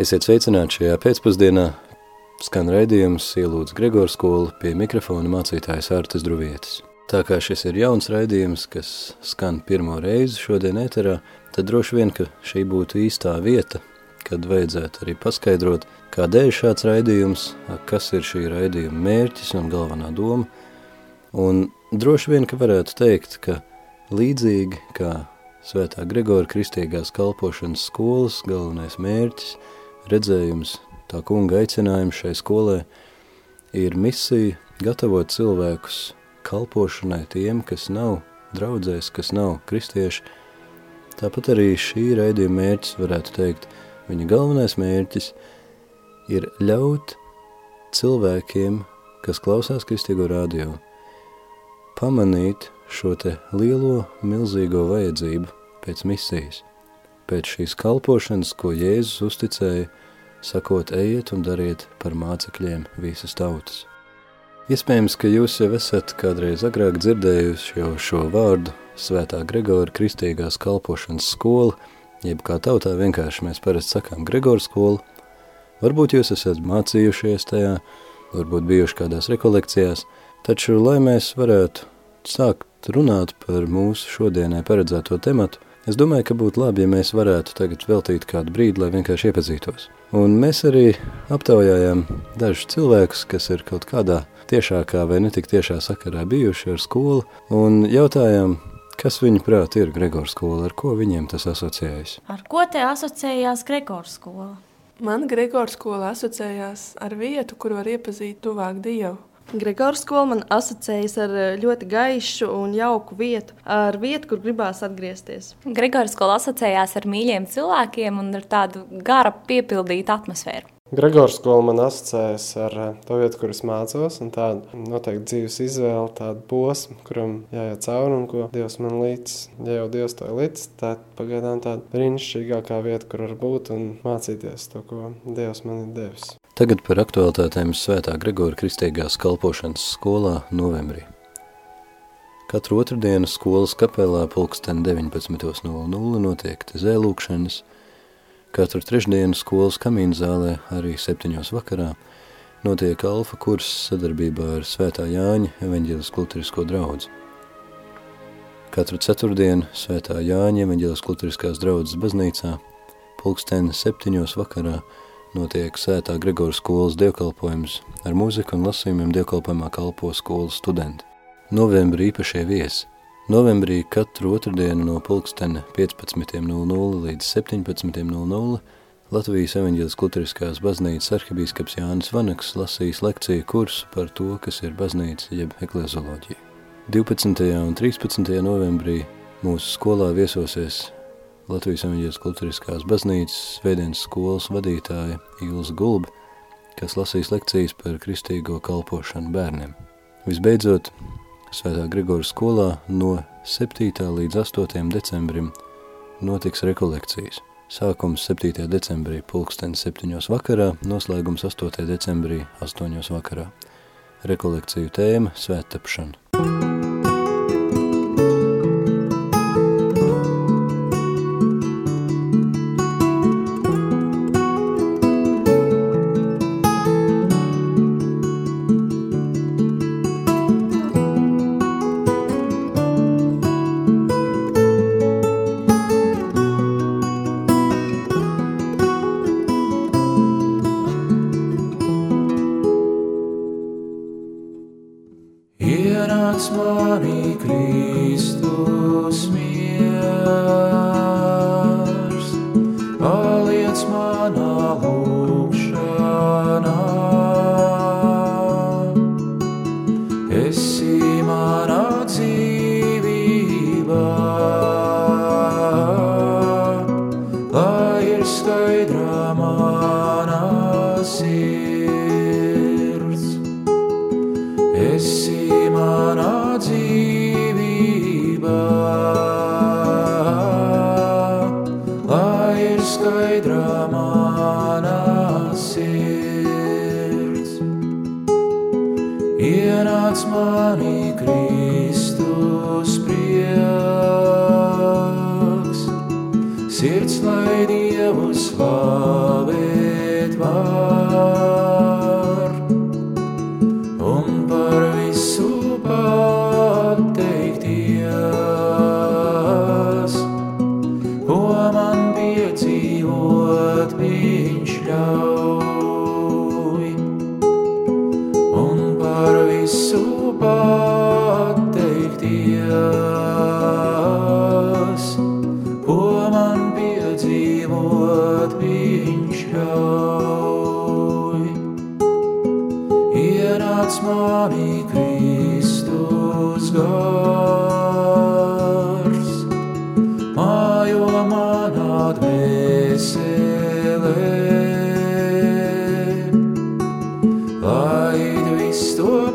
Esiet sveicināti šajā pēcpusdienā. Skan raidījums ielūdz Gregors skolu pie mikrofona mācītājs Artas Druvietis. Tā kā šis ir jauns raidījums, kas skan pirmo reizi šodien ēterā, tad droši vien, ka šī būtu īstā vieta, kad vajadzētu arī paskaidrot, kādēļ šāds raidījums, kas ir šī raidījuma mērķis un galvenā doma. Un droši vien, ka varētu teikt, ka līdzīgi kā Svētā Gregora kristīgās kalpošanas skolas galvenais mērķis – redzējums, tā kunga aicinājums šai skolai ir misija gatavot cilvēkus kalpošanai tiem, kas nav draudzēs, kas nav kristieši. Tāpat arī šī raidījuma mērķis, varētu teikt, viņa galvenais mērķis ir ļaut cilvēkiem, kas klausās kristīgo radio, pamanīt šo te lielo, milzīgo vajadzību pēc misijas, pēc šīs kalpošanas, ko Jēzus uzticēja sakot, ejiet un dariet par mācekļiem visas tautas. Iespējams, ka jūs jau esat kādreiz agrāk dzirdējuši jau šo vārdu Svētā Gregora kristīgās kalpošanas skola, jeb kā tautā vienkārši mēs parasti sakām Gregora skola. Varbūt jūs esat mācījušies tajā, varbūt bijuši kādās rekolekcijās, taču, lai mēs varētu sākt runāt par mūsu šodienai paredzēto tematu, Es domāju, ka būtu labi, ja mēs varētu tagad veltīt kādu brīdi, lai vienkārši iepazītos. Un mēs arī aptaujājām dažus cilvēkus, kas ir kaut kādā tiešākā vai netik tiešā sakarā bijuši ar skolu, un jautājām, kas viņu prāt ir Gregors skola, ar ko viņiem tas asociējas? Ar ko te asociējās Gregors skola? Man Gregors skola asociējās ar vietu, kur var iepazīt tuvāk Dievu. Gregors skola man asociējas ar eh, ļoti gaišu un jauku vietu, ar vietu, kur gribās atgriezties. Gregors skola asociējās ar mīļiem cilvēkiem un ar tādu gara piepildītu atmosfēru. Gregors skola man asociējas ar eh, to vietu, kur es mācos, un tādu noteikti dzīves izvēle, tādu posmu, kuram jāiet cauri un ko Dievs man līdz. Ja jau Dievs to ir līdz, tad pagaidām tāda brīnišķīgākā vieta, kur var būt un mācīties to, ko Dievs man ir devis. Tagad par aktualitātēm Svētā Gregora kristīgās kalpošanas skolā novembrī. Katru otrdienu skolas kapelā pulksten 19.00 notiek zēlūkšanas, katru trešdienu skolas kamīna zālē arī 7. vakarā notiek alfa kurs sadarbībā ar Svētā Jāņa evaņģēlis kulturisko draudzi. Katru ceturtdienu Svētā Jāņa evaņģēlis kulturiskās draudzes baznīcā pulksten 7. vakarā notiek Sētā Gregora skolas dievkalpojums. Ar mūziku un lasījumiem dievkalpojumā kalpo skolas studenti. Novembrī īpašie viesi. Novembrī katru otrdienu no pulkstena 15.00 līdz 17.00 Latvijas evaņģēlis Luteriskās baznīcas arhibīskaps Jānis Vanaks lasīs lekciju kursu par to, kas ir baznīca jeb eklezioloģija. 12. un 13. novembrī mūsu skolā viesosies Latvijas evaņģēlas kultūriskās baznīcas svētdienas skolas vadītāja Ilza Gulba, kas lasīs lekcijas par kristīgo kalpošanu bērniem. Visbeidzot, Svētā Grigora skolā no 7. līdz 8. decembrim notiks rekolekcijas. Sākums 7. decembrī pulksten 7. vakarā, noslēgums 8. decembrī 8. vakarā. Rekolekciju tēma – svēttapšana.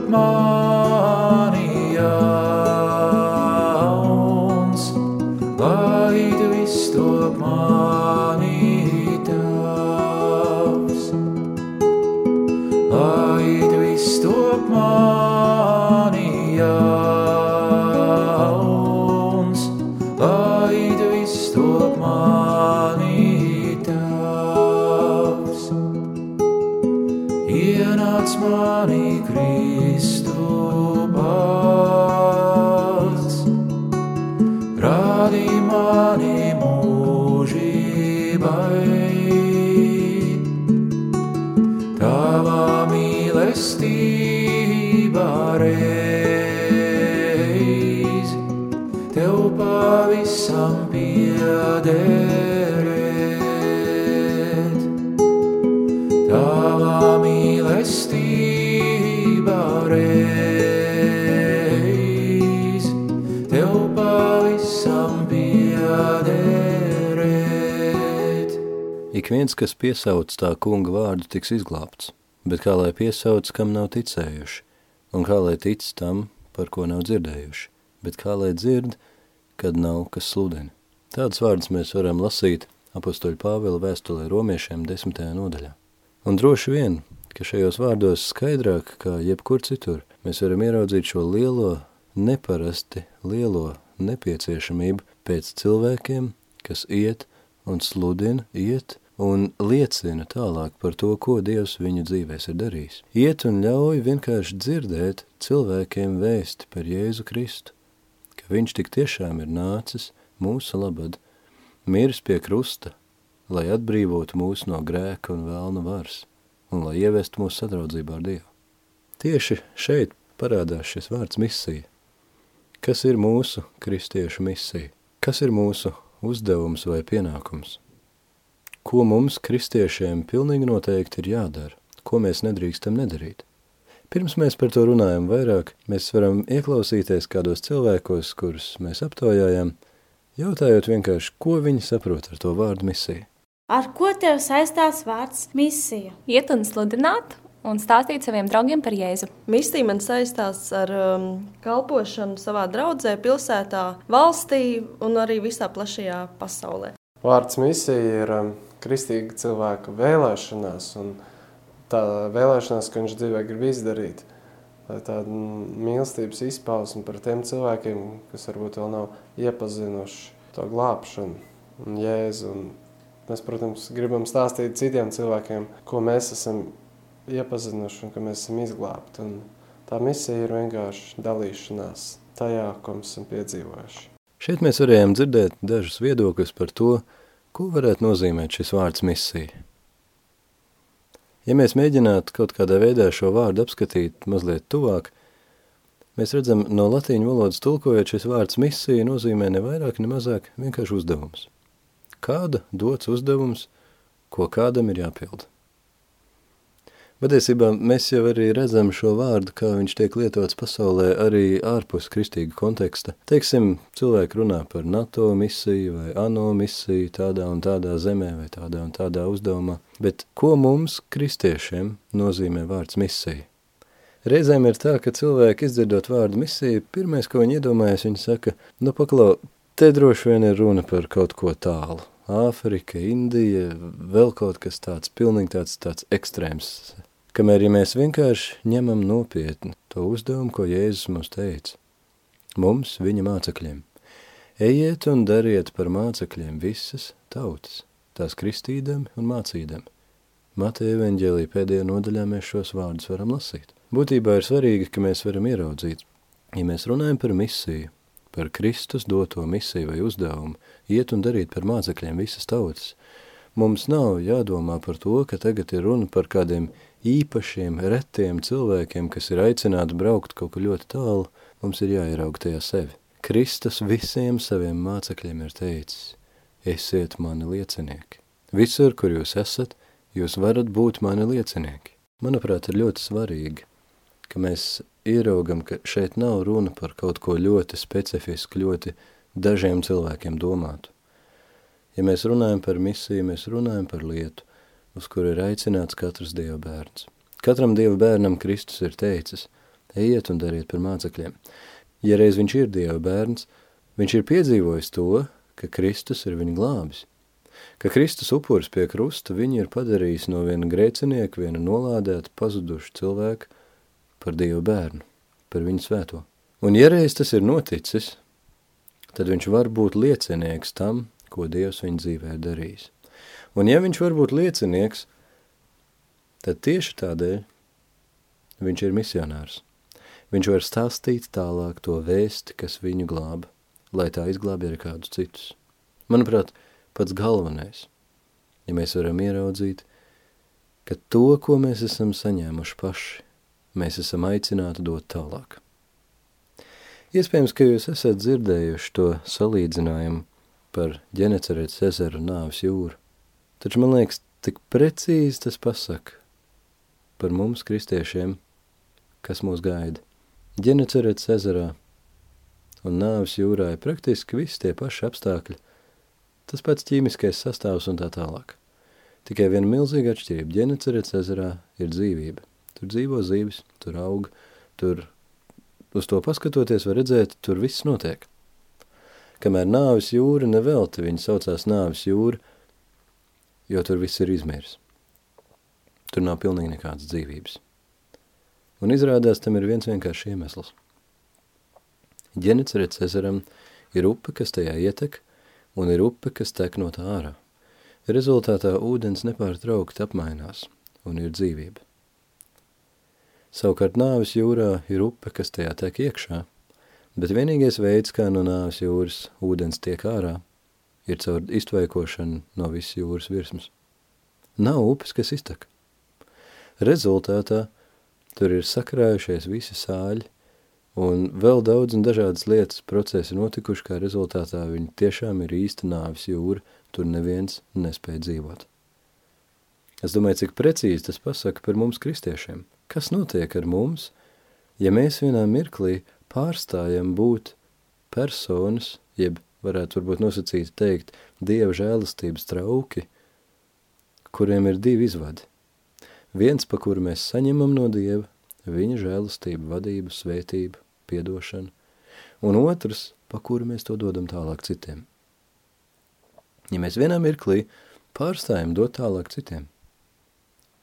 my mīlestībā reiz tev pavisam piederēt. Tavā mīlestībā reiz tev pavisam piederēt. Ik viens, kas piesauc tā kunga vārdu, tiks izglābts, bet kā lai piesauc, kam nav ticējuši, un kā lai tic tam, par ko nav dzirdējuši, bet kā lai dzird, kad nav kas sludina. Tādas vārdas mēs varam lasīt apustuļu Pāvila vēstulē romiešiem desmitajā nodaļā. Un droši vien, ka šajos vārdos skaidrāk kā jebkur citur, mēs varam ieraudzīt šo lielo, neparasti lielo nepieciešamību pēc cilvēkiem, kas iet un sludina, iet un liecina tālāk par to, ko Dievs viņu dzīvēs ir darījis. Iet un ļauj vienkārši dzirdēt cilvēkiem vēsti par Jēzu Kristu, ka viņš tik tiešām ir nācis mūsu labad, miris pie krusta, lai atbrīvotu mūs no grēka un vēlna varas, un lai ievestu mūsu sadraudzībā ar Dievu. Tieši šeit parādās šis vārds misija. Kas ir mūsu kristiešu misija? Kas ir mūsu uzdevums vai pienākums? Ko mums, kristiešiem, pilnīgi noteikti ir jādara? Ko mēs nedrīkstam nedarīt? Pirms mēs par to runājam vairāk, mēs varam ieklausīties kādos cilvēkos, kurus mēs aptaujājam, jautājot vienkārši, ko viņi saprot ar to vārdu misija. Ar ko tev saistās vārds misija? Iet un sludināt un stāstīt saviem draugiem par Jēzu. Misija man saistās ar um, kalpošanu savā draudzē, pilsētā, valstī un arī visā plašajā pasaulē. Vārds misija ir um, kristīga cilvēka vēlēšanās, un tā vēlēšanās, ka viņš dzīvē grib izdarīt. Lai tāda mīlestības izpausme par tiem cilvēkiem, kas varbūt vēl nav iepazinuši to glābšanu un jēzu. Un mēs, protams, gribam stāstīt citiem cilvēkiem, ko mēs esam iepazinuši un ka mēs esam izglābti. Un tā misija ir vienkārši dalīšanās tajā, ko mēs esam piedzīvojuši. Šeit mēs varējām dzirdēt dažus viedokļus par to, ko varētu nozīmēt šis vārds misija. Ja mēs mēģinātu kaut kādā veidā šo vārdu apskatīt mazliet tuvāk, mēs redzam, no latīņu valodas tulkojot šis vārds misija nozīmē ne vairāk, ne mazāk vienkārši uzdevums. Kāda dots uzdevums, ko kādam ir jāpilda. Patiesībā mēs jau arī redzam šo vārdu, kā viņš tiek lietots pasaulē arī ārpus kristīga konteksta. Teiksim, cilvēki runā par NATO misiju vai ANO misiju tādā un tādā zemē vai tādā un tādā uzdevumā, bet ko mums, kristiešiem, nozīmē vārds misija? Reizēm ir tā, ka cilvēki izdzirdot vārdu misija, pirmais, ko viņi iedomājas, viņi saka, nu paklau, te droši vien ir runa par kaut ko tālu. Āfrika, Indija, vēl kaut kas tāds, pilnīgi tāds, tāds ekstrēms. Kamēr ja mēs vienkārši ņemam nopietni to uzdevumu, ko Jēzus mums teica, mums, viņa mācekļiem, ejiet un dariet par mācekļiem visas tautas, tās kristīdami un mācīdami, Mateja evaņģēlī pēdējā nodaļā mēs šos vārdus varam lasīt. Būtībā ir svarīgi, ka mēs varam ieraudzīt, ja mēs runājam par misiju, par Kristus doto misiju vai uzdevumu, iet un darīt par mācekļiem visas tautas, mums nav jādomā par to, ka tagad ir runa par kādiem īpašiem, retiem cilvēkiem, kas ir aicināti braukt kaut kur ļoti tālu, mums ir jāierauga tajā sevi. Kristus visiem saviem mācekļiem ir teicis, esiet mani liecinieki. Visur, kur jūs esat, jūs varat būt mani liecinieki. Manuprāt, ir ļoti svarīgi, ka mēs ieraugam, ka šeit nav runa par kaut ko ļoti specifisku, ļoti dažiem cilvēkiem domātu. Ja mēs runājam par misiju, mēs runājam par lietu, uz kuru ir aicināts katrs Dieva bērns. Katram Dieva bērnam Kristus ir teicis, ejiet un dariet par mācekļiem. Ja reiz viņš ir Dieva bērns, viņš ir piedzīvojis to, ka Kristus ir viņa glābis. Ka Kristus upuris pie krusta viņu ir padarījis no viena grēcinieka, viena nolādēta, pazuduša cilvēka par Dievu bērnu, par viņu svēto. Un ja reiz tas ir noticis, tad viņš var būt liecinieks tam, ko Dievs viņa dzīvē ir darījis. Un ja viņš var būt liecinieks, tad tieši tādēļ viņš ir misionārs. Viņš var stāstīt tālāk to vēsti, kas viņu glāba, lai tā izglābi arī kādus citus. Manuprāt, pats galvenais, ja mēs varam ieraudzīt, ka to, ko mēs esam saņēmuši paši, mēs esam aicināti dot tālāk. Iespējams, ka jūs esat dzirdējuši to salīdzinājumu par ģenecerētas ezeru nāves jūru, taču man liekas, tik precīzi tas pasaka par mums kristiešiem, kas mūs gaida. Ģenecerets ezerā un nāvis jūrā ir praktiski visi tie paši apstākļi, tas pats ķīmiskais sastāvs un tā tālāk. Tikai viena milzīga atšķirība. Ģenecerets ezerā ir dzīvība. Tur dzīvo zīves, tur aug, tur uz to paskatoties var redzēt, tur viss notiek. Kamēr nāvis jūra nevelti, viņa saucās nāvis jūra, jo tur viss ir izmirs. Tur nav pilnīgi nekādas dzīvības. Un izrādās tam ir viens vienkārši iemesls. Ģenicerets ezeram ir upe, kas tajā ietek, un ir upe, kas tek no tā ārā. Rezultātā ūdens nepārtraukti apmainās, un ir dzīvība. Savukārt nāvis jūrā ir upe, kas tajā tek iekšā, bet vienīgais veids, kā no nāvis jūras ūdens tiek ārā, ir caur iztvaikošanu no visas jūras virsmas. Nav upes, kas iztek. Rezultātā Tur ir sakrājušies visi sāļi, un vēl daudz un dažādas lietas procesi notikuši, kā rezultātā viņi tiešām ir īsta nāvis jūra, tur neviens nespēja dzīvot. Es domāju, cik precīzi tas pasaka par mums kristiešiem. Kas notiek ar mums, ja mēs vienā mirklī pārstājam būt personas, jeb varētu varbūt nosacīt teikt, Dieva žēlastības trauki, kuriem ir divi izvadi. Viens, pa kuru mēs saņemam no Dieva, viņa žēlastību, vadību, svētību, piedošanu, un otrs, pa kuru mēs to dodam tālāk citiem. Ja mēs vienā mirklī pārstājam dot tālāk citiem,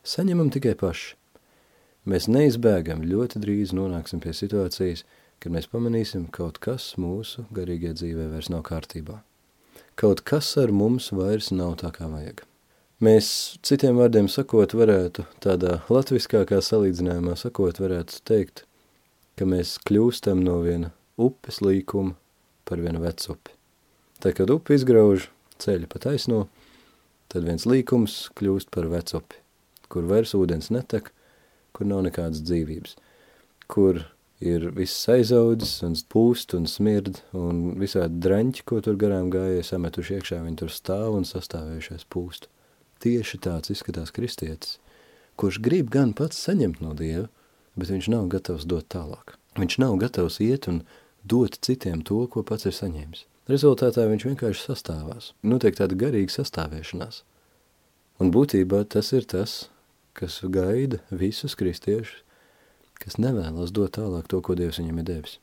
saņemam tikai paši, mēs neizbēgam ļoti drīz nonāksim pie situācijas, kad mēs pamanīsim kaut kas mūsu garīgajā dzīvē vairs nav kārtībā. Kaut kas ar mums vairs nav tā kā vajag. Mēs, citiem vārdiem sakot, varētu tādā latviskākā salīdzinājumā sakot, varētu teikt, ka mēs kļūstam no viena upes līkuma par vienu vecupi. Tad, kad upi izgrauž ceļu pa taisno, tad viens līkums kļūst par vecupi, kur vairs ūdens netek, kur nav nekādas dzīvības, kur ir viss aizaudzis un pūst un smird un visādi draņķi, ko tur garām gājēja sametuši iekšā, viņi tur stāv un sastāvējušies pūstu. Tieši tāds izskatās kristietis, kurš grib gan pats saņemt no Dieva, bet viņš nav gatavs dot tālāk. Viņš nav gatavs iet un dot citiem to, ko pats ir saņēmis. Rezultātā viņš vienkārši sastāvās. Notiek tāda garīga sastāvēšanās. Un būtībā tas ir tas, kas gaida visus kristiešus, kas nevēlas dot tālāk to, ko Dievs viņam ir devis.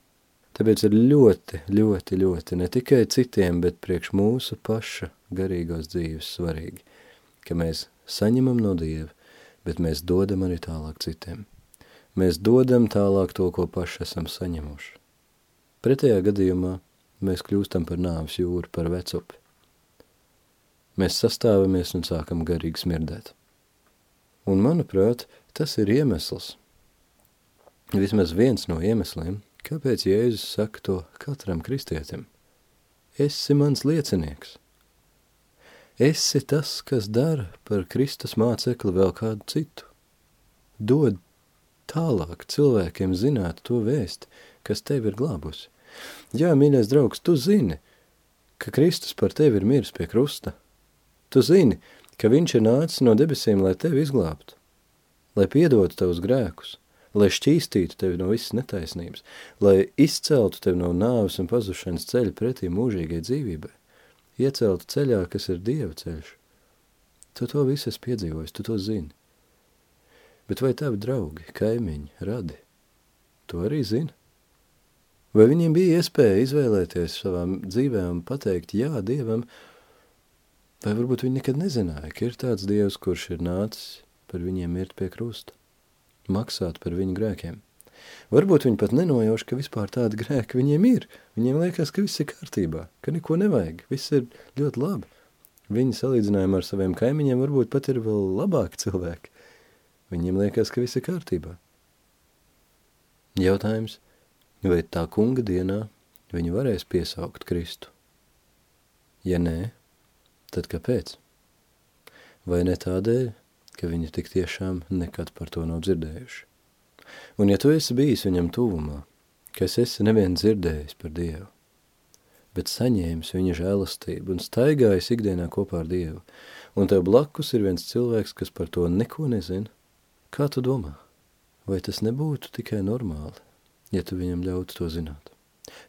Tāpēc ir ļoti, ļoti, ļoti ne tikai citiem, bet priekš mūsu paša garīgās dzīves svarīgi – ka mēs saņemam no Dieva, bet mēs dodam arī tālāk citiem. Mēs dodam tālāk to, ko paši esam saņemuši. Pretējā gadījumā mēs kļūstam par nāves jūru, par vecupi. Mēs sastāvamies un sākam garīgi smirdēt. Un, manuprāt, tas ir iemesls, vismaz viens no iemesliem, kāpēc Jēzus saka to katram kristietim. Esi mans liecinieks. Esi tas, kas dara par Kristus mācekli vēl kādu citu. Dod tālāk cilvēkiem zināt to vēsti, kas tevi ir glābusi. Jā, mīļais draugs, tu zini, ka Kristus par tevi ir miris pie krusta. Tu zini, ka viņš ir nācis no debesīm, lai tevi izglābtu, lai piedotu tavus grēkus, lai šķīstītu tevi no visas netaisnības, lai izceltu tevi no nāves un pazušanas ceļa pretī mūžīgai dzīvībai ieceltu ceļā, kas ir Dieva ceļš. Tu to visu esi piedzīvojis, tu to zini. Bet vai tavi draugi, kaimiņi, radi, to arī zina? Vai viņiem bija iespēja izvēlēties savām dzīvēm pateikt jā Dievam, vai varbūt viņi nekad nezināja, ka ir tāds Dievs, kurš ir nācis par viņiem mirt pie krusta, maksāt par viņu grēkiem? Varbūt viņi pat nenojauš, ka vispār tāda grēka viņiem ir. Viņiem liekas, ka viss ir kārtībā, ka neko nevajag, viss ir ļoti labi. Viņi salīdzinājumā ar saviem kaimiņiem varbūt pat ir vēl labāki cilvēki. Viņiem liekas, ka viss ir kārtībā. Jautājums, vai tā kunga dienā viņi varēs piesaukt Kristu? Ja nē, tad kāpēc? Vai ne tādēļ, ka viņi tik tiešām nekad par to nav dzirdējuši? Un ja tu esi bijis viņam tuvumā, kas esi nevien dzirdējis par Dievu, bet saņēmis viņa žēlastību un staigājis ikdienā kopā ar Dievu, un tev blakus ir viens cilvēks, kas par to neko nezina, kā tu domā? Vai tas nebūtu tikai normāli, ja tu viņam ļautu to zināt?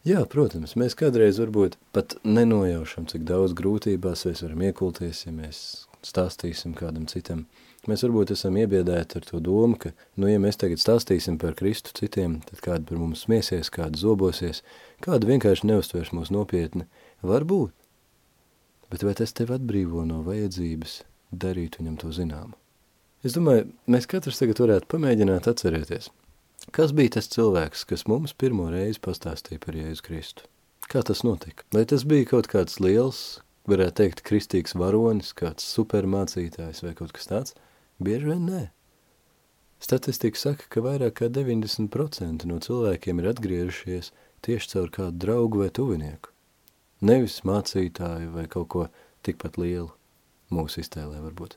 Jā, protams, mēs kādreiz varbūt pat nenojaušam, cik daudz grūtībās mēs varam iekulties, ja mēs stāstīsim kādam citam, Mēs varbūt esam iebiedēti ar to domu, ka, nu, ja mēs tagad stāstīsim par Kristu citiem, tad kādi par mums smiesies, kādi zobosies, kādi vienkārši neuztvers mūs nopietni. Varbūt. Bet vai tas tev atbrīvo no vajadzības darīt viņam to zināmu? Es domāju, mēs katrs tagad varētu pamēģināt atcerēties. Kas bija tas cilvēks, kas mums pirmo reizi pastāstīja par Jēzu Kristu? Kā tas notika? Vai tas bija kaut kāds liels, varētu teikt, kristīgs varonis, kāds supermācītājs vai kaut kas tāds? Bieži vien nē. Statistika saka, ka vairāk kā 90% no cilvēkiem ir atgriežušies tieši caur kādu draugu vai tuvinieku. Nevis mācītāju vai kaut ko tikpat lielu mūsu iztēlē varbūt.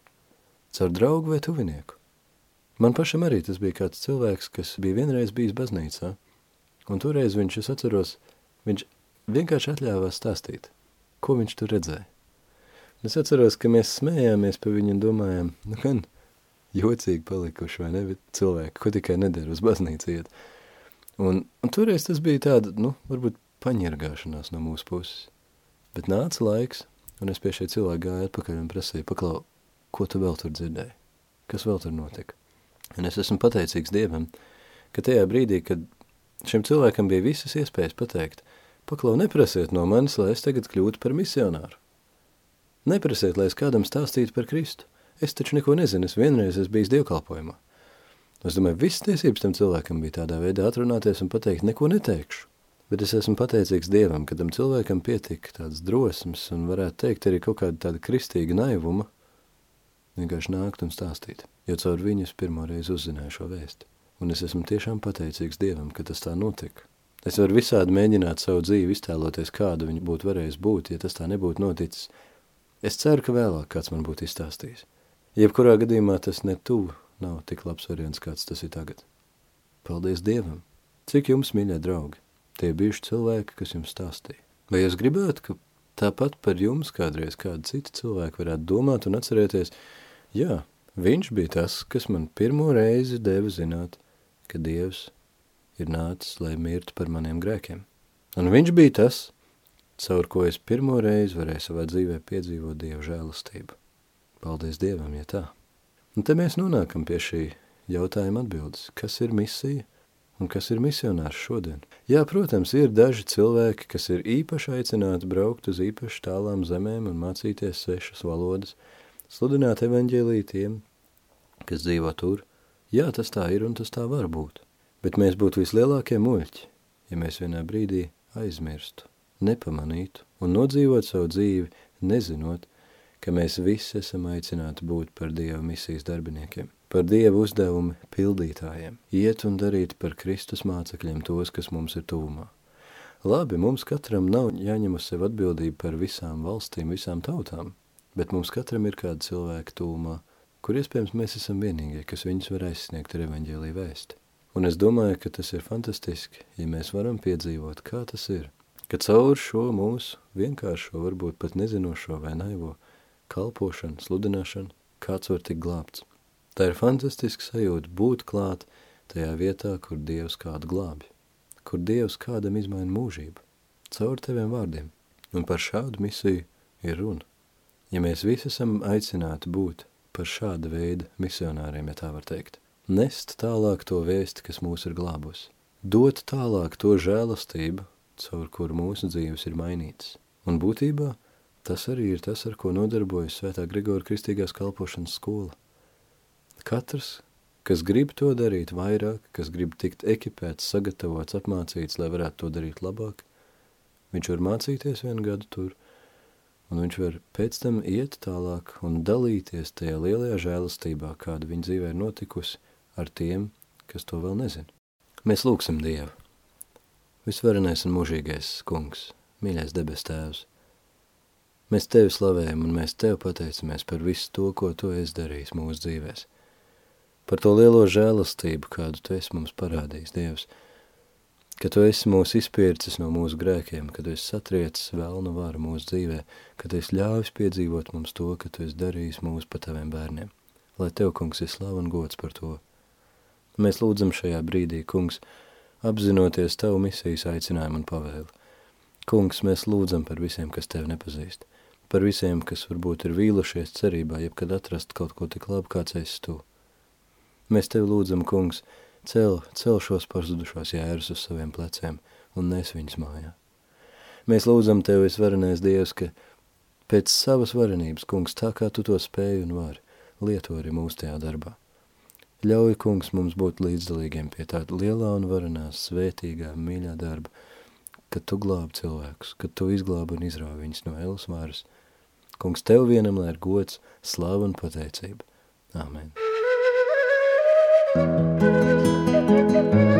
Caur draugu vai tuvinieku. Man pašam arī tas bija kāds cilvēks, kas bija vienreiz bijis baznīcā, un toreiz viņš, es atceros, viņš vienkārši atļāvās stāstīt, ko viņš tur redzēja. Es atceros, ka mēs smējāmies par viņu un domājām, nu gan, jocīgi palikuši, vai ne, bet cilvēki, ko tikai nedara uz baznīcu iet. Un, un toreiz tas bija tāda, nu, varbūt paņirgāšanās no mūsu puses. Bet nāca laiks, un es pie šie cilvēki gāju atpakaļ un prasīju, paklau, ko tu vēl tur dzirdēji? Kas vēl tur notika? Un es esmu pateicīgs Dievam, ka tajā brīdī, kad šim cilvēkam bija visas iespējas pateikt, paklau, neprasiet no manis, lai es tagad kļūtu par misionāru. Neprasiet, lai es kādam stāstītu par Kristu. Es taču neko nezinu, es vienreiz esmu bijis dievkalpojumā. Es domāju, viss tiesības tam cilvēkam bija tādā veidā atrunāties un pateikt, neko neteikšu. Bet es esmu pateicīgs Dievam, ka tam cilvēkam pietika tādas drosmes un varētu teikt arī kaut kāda tāda kristīga naivuma vienkārši nākt un stāstīt, jo caur viņu es pirmo reizi uzzināju šo vēstu. Un es esmu tiešām pateicīgs Dievam, ka tas tā notika. Es varu visādi mēģināt savu dzīvi iztēloties, kāda viņa būtu varējis būt, ja tas tā nebūtu noticis. Es ceru, ka vēlāk kāds man būtu izstāstījis. Jebkurā gadījumā tas ne tuvu nav tik labs variants, kāds tas ir tagad. Paldies Dievam! Cik jums, mīļie draugi, tie bijuši cilvēki, kas jums stāstīja? Vai jūs gribētu, ka tāpat par jums kādreiz kāda cita cilvēka varētu domāt un atcerēties, jā, viņš bija tas, kas man pirmo reizi deva zināt, ka Dievs ir nācis, lai mirtu par maniem grēkiem. Un viņš bija tas, caur ko es pirmo reizi varēju savā dzīvē piedzīvot Dievu žēlastību. Paldies Dievam, ja tā. Un te mēs nonākam pie šī jautājuma atbildes. Kas ir misija un kas ir misionārs šodien? Jā, protams, ir daži cilvēki, kas ir īpaši aicināti braukt uz īpaši tālām zemēm un mācīties svešas valodas, sludināt evaņģēlī tiem, kas dzīvo tur. Jā, tas tā ir un tas tā var būt. Bet mēs būtu vislielākie muļķi, ja mēs vienā brīdī aizmirstu, nepamanītu un nodzīvot savu dzīvi, nezinot, ka mēs visi esam aicināti būt par Dieva misijas darbiniekiem. par Dievu uzdevumi pildītājiem, iet un darīt par Kristus mācekļiem tos, kas mums ir tuvumā. Labi, mums katram nav jāņem uz sevi atbildību par visām valstīm, visām tautām, bet mums katram ir kāda cilvēka tūmā, kur iespējams mēs esam vienīgie, kas viņus var aizsniegt ar evaņģēlī vēsti. Un es domāju, ka tas ir fantastiski, ja mēs varam piedzīvot, kā tas ir, ka caur šo mūsu vienkāršo, varbūt pat nezinošo vai naivo kalpošanu, sludināšanu, kāds var tik glābts. Tā ir fantastiska sajūta būt klāt tajā vietā, kur Dievs kādu glābi, kur Dievs kādam izmaina mūžību, caur teviem vārdiem. Un par šādu misiju ir runa. Ja mēs visi esam aicināti būt par šāda veida misionāriem, ja tā var teikt, nest tālāk to vēsti, kas mūs ir glābus, dot tālāk to žēlastību, caur kuru mūsu dzīves ir mainītas. Un būtībā tas arī ir tas, ar ko nodarbojas Svētā Grigora Kristīgās kalpošanas skola. Katrs, kas grib to darīt vairāk, kas grib tikt ekipēts, sagatavots, apmācīts, lai varētu to darīt labāk, viņš var mācīties vienu gadu tur, un viņš var pēc tam iet tālāk un dalīties tajā lielajā žēlastībā, kāda viņa dzīvē ir notikusi, ar tiem, kas to vēl nezina. Mēs lūksim Dievu. Visvarenais un mūžīgais kungs, mīļais debes tēvs. Mēs Tevi slavējam un mēs Tev pateicamies par visu to, ko Tu esi darījis mūsu dzīvēs. Par to lielo žēlastību, kādu Tu esi mums parādījis, Dievs. Ka Tu esi mūs izpircis no mūsu grēkiem, ka Tu esi satriecis vēlnu varu mūsu dzīvē, ka Tu esi ļāvis piedzīvot mums to, ka Tu esi darījis mūs pa Taviem bērniem. Lai Tev, kungs, ir slava un gods par to. Mēs lūdzam šajā brīdī, kungs, apzinoties Tavu misijas aicinājumu un pavēli. Kungs, mēs lūdzam par visiem, kas Tevi nepazīst, par visiem, kas varbūt ir vīlušies cerībā, jebkad atrast kaut ko tik labu, kāds esi Tu. Mēs Tevi lūdzam, kungs, cel, cel šos pazudušos jērus uz saviem pleciem un nes viņus mājā. Mēs lūdzam Tevi, visvarenais Dievs, ka pēc savas varenības, kungs, tā kā Tu to spēj un vari, lieto arī mūsu tajā darbā. Ļauj, kungs, mums būt līdzdalīgiem pie tāda lielā un varenā, svētīgā, mīļā darba, kad tu glābi cilvēkus, kad tu izglābi un izrauj viņus no elas varas. Kungs, tev vienam lai ir gods, slava un pateicība. Āmen. Slavējiet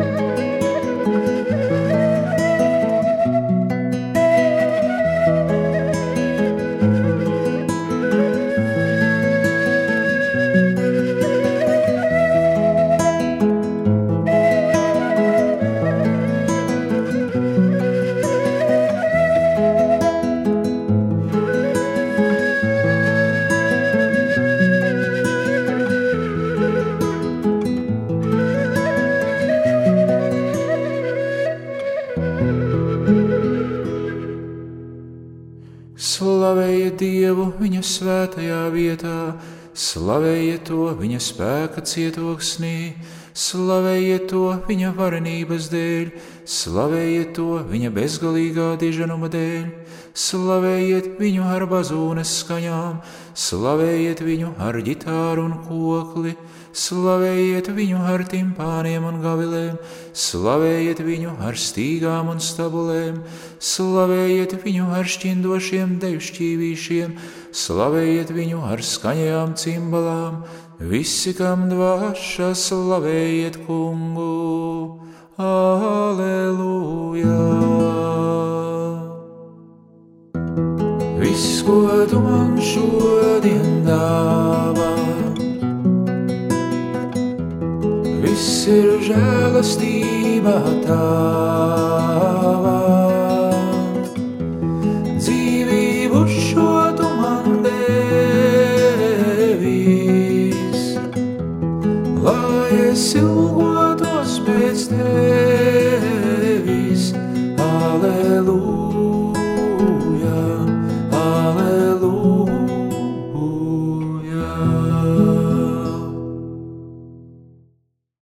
Dievu viņa svētajā vietā, slavējiet to viņa spēka cietoksnī, slavējiet to viņa varenības dēļ, slavējiet to viņa bezgalīgā diženuma dēļ, slavējiet viņu ar bazūnes skaņām, slavējiet viņu ar ģitāru un kokli, slavējiet viņu ar timpāniem un gavilēm, slavējiet viņu ar stīgām un stabulēm, slavējiet viņu ar šķindošiem devšķīvīšiem, slavējiet viņu ar skaņajām cimbalām, visi, kam dvāša, slavējiet kungu. Aleluja! Viss, ko tu man šodien ir žēlastībā tavā. Dzīvību šo tu man devis, lai es ilgotos pēc tevis.